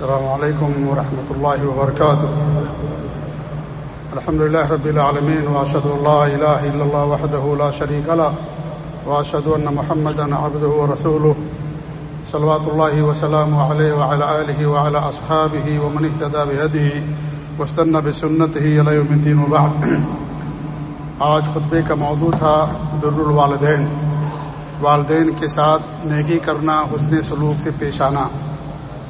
السلام عليكم ورحمة الله وبركاته. الحمد لله رب العالمين، وأشهد أن لا إله إلا الله وحده لا شريك له، وأشهد أن محمدا عبده ورسوله. صلوات الله وسلامه عليه وعلى آله وعلى أصحابه ومن اهتدى بهديه واستنى بسنته إلى يوم الدين وبعد. آج خطبے کا موضوع تھا بر الوالدین۔ والدین کے ساتھ نیکی کرنا، حسن سلوک سے پیش آنا۔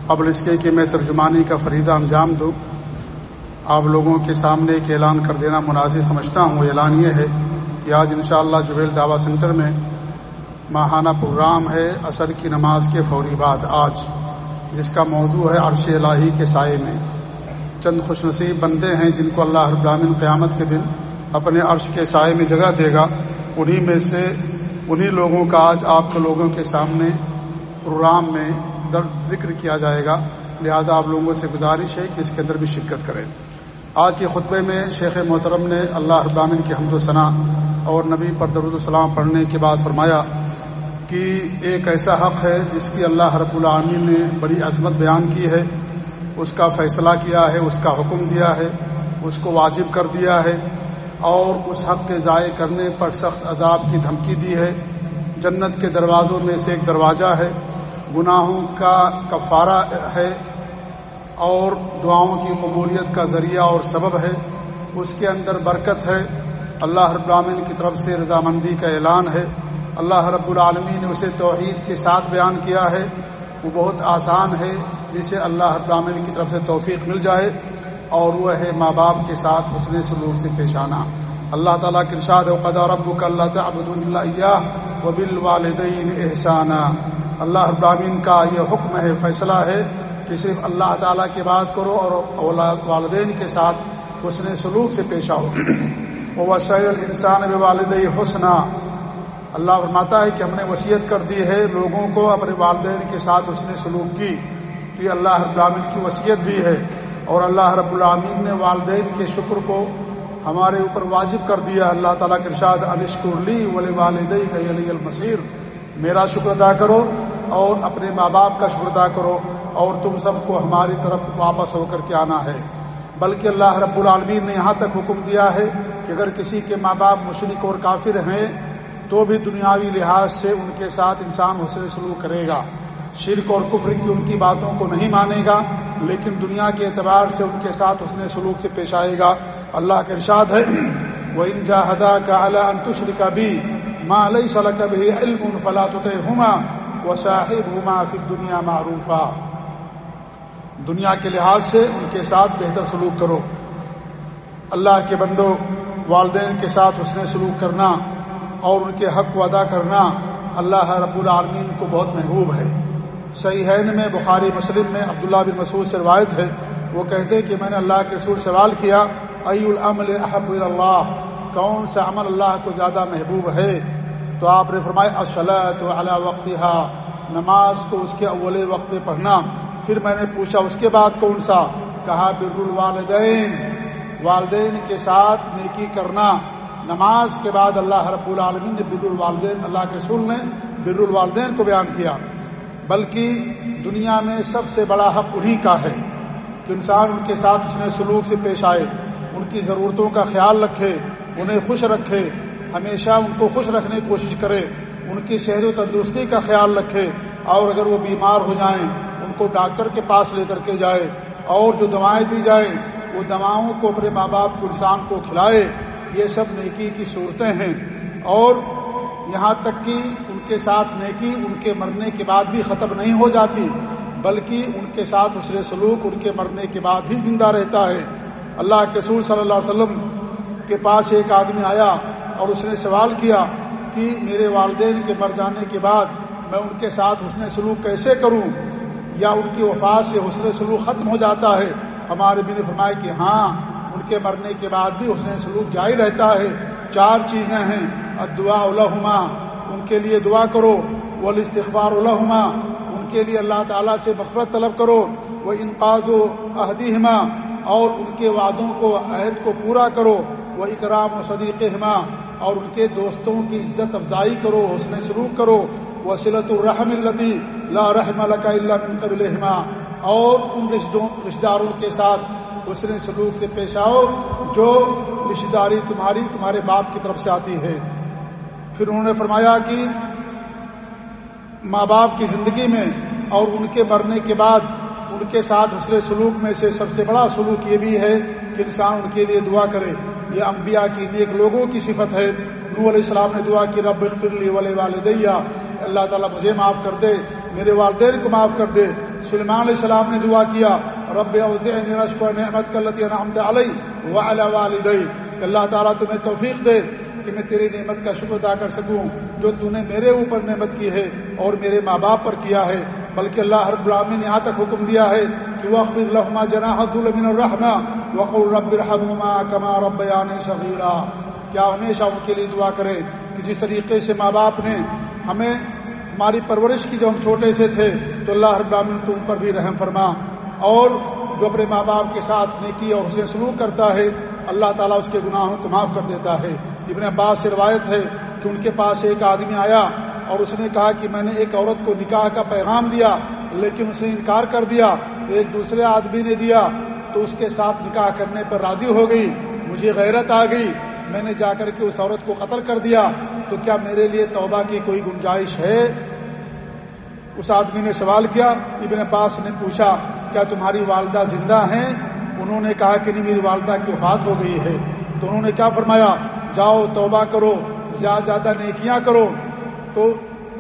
قبل اس کے کہ میں ترجمانی کا فریضہ انجام دوں۔ آپ لوگوں کے سامنے ایک اعلان کر دینا مناسب سمجھتا ہوں۔ اعلان یہ ہے کہ آج انشاءاللہ شاء جبیل دعوی سینٹر میں ماہانہ پروگرام ہے عصر کی نماز کے فوری بعد آج۔ جس کا موضوع ہے عرش الہی کے سائے میں۔ چند خوش نصیب بندے ہیں جن کو اللہ ابراہین قیامت کے دن اپنے عرش کے سائے میں جگہ دے گا۔ انہی میں سے انہی لوگوں کا آج آپ کے لوگوں کے سامنے پروگرام میں ذکر کیا جائے گا، لہذا آپ لوگوں سے گزارش ہے کہ اس کے اندر بھی شرکت کریں۔ آج کے خطبے میں شیخ محترم نے اللہ ابامن کی حمد و ثناء اور نبی پر درود السلام پڑھنے کے بعد فرمایا کہ ایک ایسا حق ہے جس کی اللہ رب العامین نے بڑی عظمت بیان کی ہے۔ اس کا فیصلہ کیا ہے، اس کا حکم دیا ہے، اس کو واجب کر دیا ہے اور اس حق کے ضائع کرنے پر سخت عذاب کی دھمکی دی ہے۔ جنت کے دروازوں میں سے ایک دروازہ ہے۔ گناہوں کا کفارہ ہے اور دعاؤں کی قبولیت کا ذریعہ اور سبب ہے، اس کے اندر برکت ہے۔ اللہ رب العالمین کی طرف سے رضامندی کا اعلان ہے۔ اللہ رب العالمین نے اسے توحید کے ساتھ بیان کیا ہے۔ وہ بہت آسان ہے، جسے اللہ رب العالمین کی طرف سے توفیق مل جائے اور وہ ہے ماں باپ کے ساتھ حسن سلوک سے پیش آنا۔ اللہ تعالیٰ کے ارشاد قدا رب کا اللہ تعبد اللہ و بال والدین احسانہ اللہ ابراہین کا یہ حکم ہے، فیصلہ ہے کہ صرف اللہ تعالیٰ کی بات کرو اور والدین کے ساتھ حسن سلوک سے پیش آؤ۔ وہ انسان بے والد حسنہ اللہ فرماتا ہے کہ ہم نے وصیت کر دی ہے لوگوں کو اپنے والدین کے ساتھ حسن سلوک کی۔ تو یہ اللہ ابراہین کی وصیت بھی ہے۔ اور اللہ رب العامین نے والدین کے شکر کو ہمارے اوپر واجب کر دیا۔ اللہ تعالیٰ کے ارشاد علیشکر لی ولی والدئی کا علی المصیر میرا شکر ادا کرو اور اپنے ماں باپ کا شکر ادا کرو اور تم سب کو ہماری طرف واپس ہو کر کے آنا ہے۔ بلکہ اللہ رب العالمین نے یہاں تک حکم دیا ہے کہ اگر کسی کے ماں باپ مشرق اور کافر ہیں تو بھی دنیاوی لحاظ سے ان کے ساتھ انسان حسن سلوک کرے گا۔ شرک اور کفر کی ان کی باتوں کو نہیں مانے گا، لیکن دنیا کے اعتبار سے ان کے ساتھ حسن سلوک سے پیش آئے گا۔ اللہ کا ارشاد ہے وہ انجا ہدا کا اعلیٰ انتشر کا بھی ماں علیہ صلاح کا بھی علم فلاط ہما وہ صاحب ہما فی دنیا کے لحاظ سے ان کے ساتھ بہتر سلوک کرو۔ اللہ کے بندو والدین کے ساتھ حسن سلوک کرنا اور ان کے حق کو ادا کرنا اللہ رب العالمین کو بہت محبوب ہے۔ صحیح میں بخاری مسلم میں عبداللہ بن مسعود سے روایت ہے۔ وہ کہتے کہ میں نے اللہ کے رسول سوال کیا، ای العمل احب اللہ کون سا عمل اللہ کو زیادہ محبوب ہے؟ تو آپ نے فرمایا اصلاۃ اعلیٰ وقت نماز کو اس کے اول وقت میں پڑھنا۔ پھر میں نے پوچھا، اس کے بعد کون سا؟ کہا، بر الوالدین، والدین کے ساتھ نیکی کرنا۔ نماز کے بعد اللہ رب العالمین نے بر الوالدین، اللہ کے رسول نے بر الوالدین کو بیان کیا۔ بلکہ دنیا میں سب سے بڑا حق انہی کا ہے کہ انسان ان کے ساتھ اس نے سلوک سے پیش آئے، ان کی ضرورتوں کا خیال رکھے۔ انہیں خوش رکھے، ہمیشہ ان کو خوش رکھنے کی کوشش کرے، ان کی صحت و تندرستی کا خیال رکھے، اور اگر وہ بیمار ہو جائیں، ان کو ڈاکٹر کے پاس لے کر کے جائے، اور جو دوائیں دی جائیں، وہ دواؤں کو اپنے ماں باپ کو، انسان کو کھلائے۔ یہ سب نیکی کی صورتیں ہیں۔ اور یہاں تک کہ ان کے ساتھ نیکی، ان کے مرنے کے بعد بھی ختم نہیں ہو جاتی، بلکہ ان کے ساتھ اسرے سلوک، ان کے مرنے کے بعد بھی زندہ رہتا ہے۔ اللہ کے رسول صلی اللہ علیہ وسلم کے پاس ایک آدمی آیا اور اس نے سوال کیا کہ میرے والدین کے مر جانے کے بعد میں ان کے ساتھ حسن سلوک کیسے کروں؟ یا ان کی وفات سے حسن سلوک ختم ہو جاتا ہے؟ ہمارے بھی نے فرمایا کہ ہاں ان کے مرنے کے بعد بھی حسن سلوک جاری رہتا ہے۔ چار چیزیں ہیں۔ دعا الحما ان کے لیے دعا کرو۔ وہ استغبار الحما ان کے لیے اللہ تعالیٰ سے مفرت طلب کرو۔ وہ انقاد و احدیما اور ان کے وعدوں کو، عہد کو پورا کرو۔ وہ اکرام و صدیق ہما اور ان کے دوستوں کی عزت افزائی کرو، حسن سلوک کرو۔ وہ الرحم التی لا رحم اللہ من قبل اور ان رشتہ داروں کے ساتھ حسن سلوک سے پیش آؤ، جو رشتہ داری تمہاری، تمہارے باپ کی طرف سے آتی ہے۔ پھر انہوں نے فرمایا کہ ماں باپ کی زندگی میں اور ان کے مرنے کے بعد ان کے ساتھ حسن سلوک میں سے سب سے بڑا سلوک یہ بھی ہے کہ انسان ان کے لیے دعا کرے۔ یہ انبیاء کی نیک لوگوں کی صفت ہے۔ نو علیہ السلام نے دعا کی، رب فرلی ولی والدیہ اللہ تعالیٰ مجھے معاف کر دے، میرے والدین کو معاف کر دے۔ سلمان علیہ السلام نے دعا کیا، رب نعمت کلتی نعمت علیہ وعلا والدی کہ اللہ تعالیٰ تمہیں توفیق دے کہ میں تیری نعمت کا شکر ادا کر سکوں۔ جو تو نے میرے اوپر نعمت کی ہے اور میرے ماں باپ پر کیا ہے بلکہ اللہ ہر غلامی نے یہاں تک حکم دیا ہے کہ وقف الرحمہ جناح المن الرحمہ وق الرب الرحمہ کما رب صغیرہ کیا ہمیشہ ان کے لیے دعا کریں کہ جس طریقے سے ماں باپ نے ہمیں ہماری پرورش کی جب ہم چھوٹے سے تھے تو اللہ ہر براہین تو ان پر بھی رحم فرما۔ اور جو اپنے ماں باپ کے ساتھ نیکی اور اسے سلوک کرتا ہے، اللہ تعالیٰ اس کے گناہوں کو معاف کر دیتا ہے۔ ابن عباس سے روایت ہے کہ ان کے پاس ایک آدمی آیا اور اس نے کہا کہ میں نے ایک عورت کو نکاح کا پیغام دیا، لیکن اس نے انکار کر دیا، ایک دوسرے آدمی نے دیا، تو اس کے ساتھ نکاح کرنے پر راضی ہو گئی، مجھے غیرت آ گئی، میں نے جا کر کے اس عورت کو قتل کر دیا، تو کیا میرے لیے توبہ کی کوئی گنجائش ہے؟ اس آدمی نے سوال کیا، ابن عباس نے پوچھا، کیا تمہاری والدہ زندہ ہیں؟ انہوں نے کہا کہ نہیں، میری والدہ کی وفات ہو گئی ہے۔ تو انہوں نے کیا فرمایا؟ جاؤ توبہ کرو، زیادہ زیادہ نیکیاں کرو۔ تو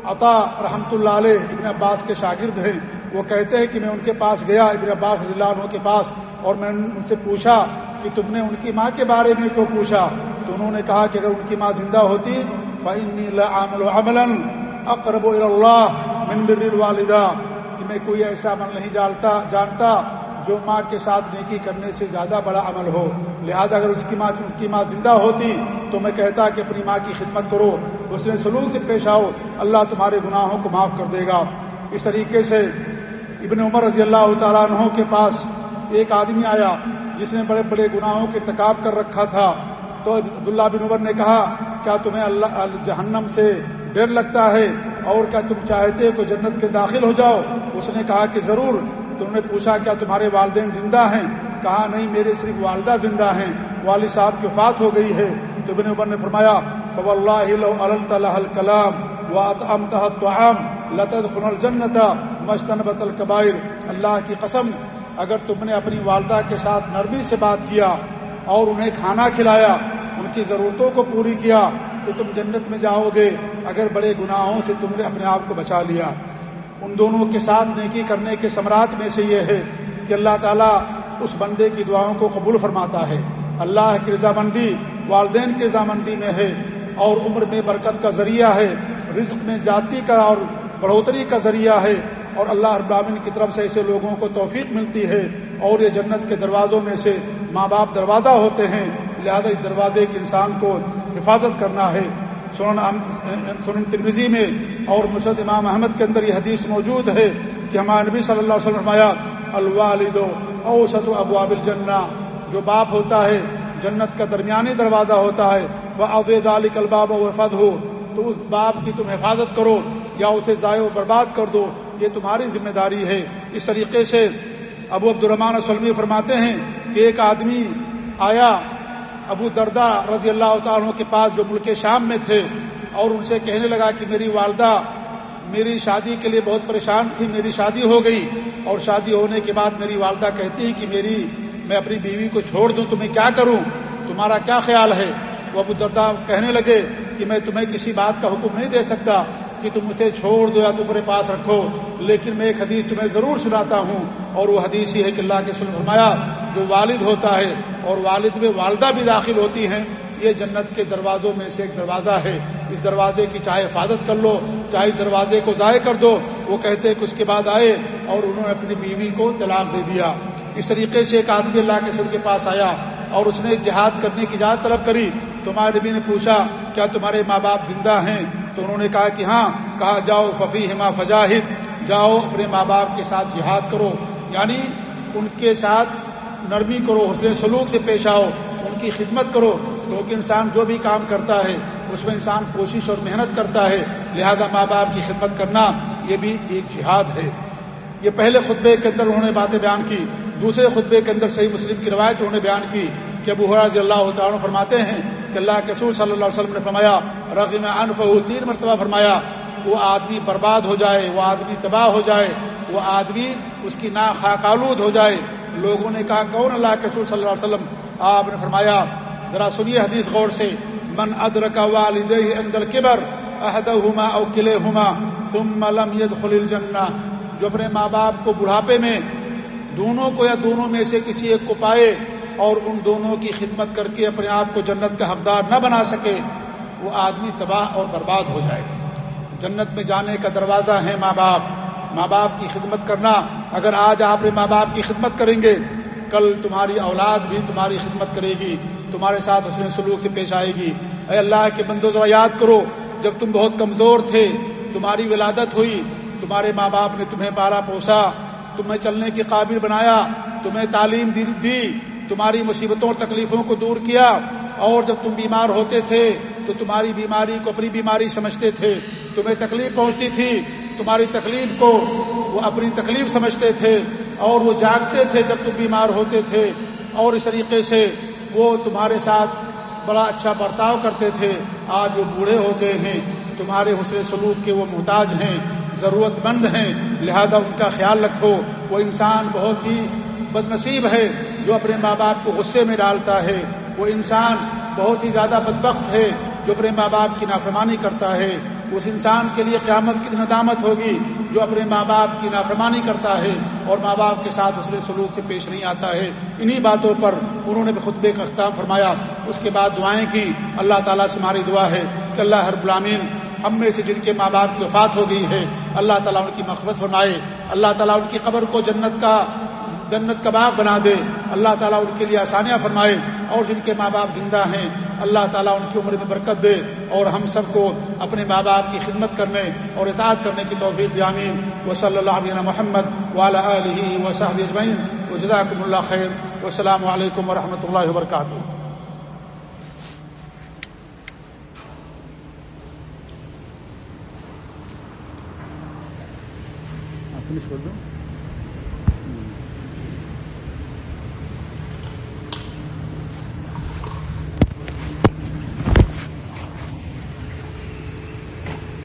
عطا رحمت اللہ علیہ ابن عباس کے شاگرد ہیں۔ وہ کہتے ہیں کہ میں ان کے پاس گیا، ابن عباس رضی اللہ عنہ کے پاس، اور میں ان سے پوچھا کہ تم نے ان کی ماں کے بارے میں کیوں پوچھا؟ تو انہوں نے کہا کہ اگر ان کی ماں زندہ ہوتی فعمل اقرب اللہ من بر الوالدہ کہ میں کوئی ایسا عمل نہیں جانتا جانتا جو ماں کے ساتھ نیکی کرنے سے زیادہ بڑا عمل ہو، لہذا اگر اس کی ماں ان کی ماں زندہ ہوتی تو میں کہتا کہ اپنی ماں کی خدمت کرو، اس نے سلوک سے پیش آؤ، اللہ تمہارے گناہوں کو معاف کر دے گا۔ اس طریقے سے ابن عمر رضی اللہ تعالیٰ عنہ کے پاس ایک آدمی آیا جس نے بڑے بڑے گناہوں کے ارتکاب کر رکھا تھا۔ تو عبداللہ بن عمر نے کہا، کیا تمہیں اللہ جہنم سے ڈر لگتا ہے؟ اور کیا تم چاہتے کہ جنت کے داخل ہو جاؤ؟ اس نے کہا کہ ضرور۔ تم نے پوچھا کیا تمہارے والدین زندہ ہیں؟ کہا، نہیں، میرے صرف والدہ زندہ ہیں۔ والد صاحب کی وفات ہو گئی ہے۔ تو ابن عمر نے فرمایا فو اللہ کلام الجنت مشتن بت القبائر اللہ کی قسم، اگر تم نے اپنی والدہ کے ساتھ نرمی سے بات کیا اور انہیں کھانا کھلایا، ان کی ضرورتوں کو پوری کیا، تو تم جنت میں جاؤ گے۔ اگر بڑے گناہوں سے تم نے اپنے آپ کو بچا لیا۔ ان دونوں کے ساتھ نیکی کرنے کے ثمرات میں سے یہ ہے کہ اللہ تعالیٰ اس بندے کی دعاؤں کو قبول فرماتا ہے۔ اللہ کی رضامندی والدین کی رضامندی میں ہے اور عمر میں برکت کا ذریعہ ہے، رزق میں ذاتی کا اور بڑھوتری کا ذریعہ ہے اور اللہ ابراہین کی طرف سے ایسے لوگوں کو توفیق ملتی ہے اور یہ جنت کے دروازوں میں سے ماں باپ دروازہ ہوتے ہیں، لہذا اس دروازے کے انسان کو حفاظت کرنا ہے۔ سنن ترمیزی میں اور مرشد امام احمد کے اندر یہ حدیث موجود ہے کہ ہمارے نبی صلی اللہ علیہ وسلم فرمایا، الوالد اوسط ابواب الجنہ، جو باپ ہوتا ہے، جنت کا درمیانی دروازہ ہوتا ہے وہ ابید علی الباب و فد ہو تو اس باپ کی تم حفاظت کرو، یا اسے ضائع و برباد کر دو، یہ تمہاری ذمہ داری ہے۔ اس طریقے سے ابو عبد الرحمان وسلم فرماتے ہیں کہ ایک آدمی آیا ابو دردا رضی اللہ تعالیٰ کے پاس جو ملک شام میں تھے اور ان سے کہنے لگا کہ میری والدہ میری شادی کے لیے بہت پریشان تھی، میری شادی ہو گئی اور شادی ہونے کے بعد میری والدہ کہتی ہے کہ میری، میں اپنی بیوی کو چھوڑ دوں، تمہیں کیا کروں؟ تمہارا کیا خیال ہے؟ وہ ابو دردا کہنے لگے کہ میں تمہیں کسی بات کا حکم نہیں دے سکتا کہ تم اسے چھوڑ دو یا تمہارے پاس رکھو، لیکن میں ایک حدیث تمہیں ضرور سناتا ہوں۔ اور وہ حدیث ہی ہے کہ اللہ کے سن فرمایا، جو والد ہوتا ہے اور والد میں والدہ بھی داخل ہوتی ہیں، یہ جنت کے دروازوں میں سے ایک دروازہ ہے۔ اس دروازے کی چاہے حفاظت کر لو، چاہے اس دروازے کو ضائع کر دو۔ وہ کہتے ہیں کہ اس کے بعد آئے اور انہوں نے اپنی بیوی کو طلاق دے دیا۔ اس طریقے سے ایک آدمی اللہ کے سر کے پاس آیا اور اس نے جہاد کرنے کی اجازت طلب کری۔ تو نبی نے پوچھا، کیا تمہارے ماں باپ زندہ ہیں؟ تو انہوں نے کہا کہ ہاں کہا جاؤ ففی ہما فجاہد، جاؤ، اپنے ماں باپ کے ساتھ جہاد کرو۔ یعنی ان کے ساتھ نرمی کرو، حسن سلوک سے پیش آؤ، ان کی خدمت کرو۔ کیونکہ انسان جو بھی کام کرتا ہے، اس میں انسان کوشش اور محنت کرتا ہے۔ لہذا ماں باپ کی خدمت کرنا یہ بھی ایک جہاد ہے۔ یہ پہلے خطبے کے اندر انہوں نے باتیں بیان کی۔ دوسرے خطبے کے اندر صحیح مسلم کی روایت انہوں نے بیان کی۔ کہ ابو رضی اللہ تعالیٰ فرماتے ہیں کہ اللہ کے رسول صلی اللہ علیہ وسلم نے فرمایا، رغم انف تین مرتبہ فرمایا، وہ آدمی برباد ہو جائے، وہ آدمی تباہ ہو جائے، وہ آدمی اس کی نا خاکالود ہو جائے۔ لوگوں نے کہا، کون اللہ کے رسول صلی اللہ علیہ وسلم؟ آپ نے فرمایا، ذرا سنیے حدیث غور سے، من ادرک والد اندر کبر عہد ہما او قلعے ہما ثم لم يدخل الجنہ۔ جو اپنے ماں باپ کو بڑھاپے میں، دونوں کو یا دونوں میں سے کسی ایک کو پائے اور ان دونوں کی خدمت کر کے اپنے آپ کو جنت کا حقدار نہ بنا سکے، وہ آدمی تباہ اور برباد ہو جائے۔ جنت میں جانے کا دروازہ ہے ماں باپ۔ ماں باپ کی خدمت کرنا، اگر آج آپ نے ماں باپ کی خدمت کریں گے، کل تمہاری اولاد بھی تمہاری خدمت کرے گی، تمہارے ساتھ اس سلوک سے پیش آئے گی۔ اے اللہ کے بندوں ذرا یاد کرو، جب تم بہت کمزور تھے، تمہاری ولادت ہوئی، تمہارے ماں باپ نے تمہیں پارا پوسا، تمہیں چلنے کے قابل بنایا، تمہیں تعلیم دی تمہاری مصیبتوں اور تکلیفوں کو دور کیا اور جب تم بیمار ہوتے تھے تو تمہاری بیماری کو اپنی بیماری سمجھتے تھے، تمہیں تکلیف پہنچتی تھی، تمہاری تکلیف کو وہ اپنی تکلیف سمجھتے تھے اور وہ جاگتے تھے جب تم بیمار ہوتے تھے اور اس طریقے سے وہ تمہارے ساتھ بڑا اچھا برتاؤ کرتے تھے۔ آج وہ بوڑھے ہو گئے ہیں، تمہارے حسن سلوک کے وہ محتاج ہیں، ضرورت مند ہیں، لہذا ان کا خیال رکھو، وہ انسان بہت ہی بد نصیب ہے۔ جو اپنے ماں باپ کو غصے میں ڈالتا ہے، وہ انسان بہت ہی زیادہ بدبخت ہے جو اپنے ماں باپ کی نافرمانی کرتا ہے۔ اس انسان کے لیے قیامت کی ندامت ہوگی جو اپنے ماں باپ کی نافرمانی کرتا ہے اور ماں باپ کے ساتھ اس نے سلوک سے پیش نہیں آتا ہے۔ انہی باتوں پر انہوں نے خطبے کا اختتام فرمایا۔ اس کے بعد دعائیں کی۔ اللہ تعالیٰ سے ہماری دعا ہے کہ اللہ ہر غلامین ہم میں سے جن کے ماں باپ کی وفات ہو گئی ہے، اللہ تعالیٰ ان کی مقبت فرمائے۔ اللہ تعالیٰ ان کی قبر کو جنت کا جنت کا باغ بنا دے۔ اللہ تعالیٰ ان کے لیے آسانیاں فرمائے اور جن کے ماں باپ زندہ ہیں، اللہ تعالیٰ ان کی عمر میں برکت دے اور ہم سب کو اپنے ماں باپ کی خدمت کرنے اور اطاعت کرنے کی توفیق جامین و صلی اللہ علیہ محمد والا علیہ و اجمعین۔ و جزاکم اللہ خیر۔ السلام علیکم و رحمۃ اللہ وبرکاتہ۔ فنش کر دوں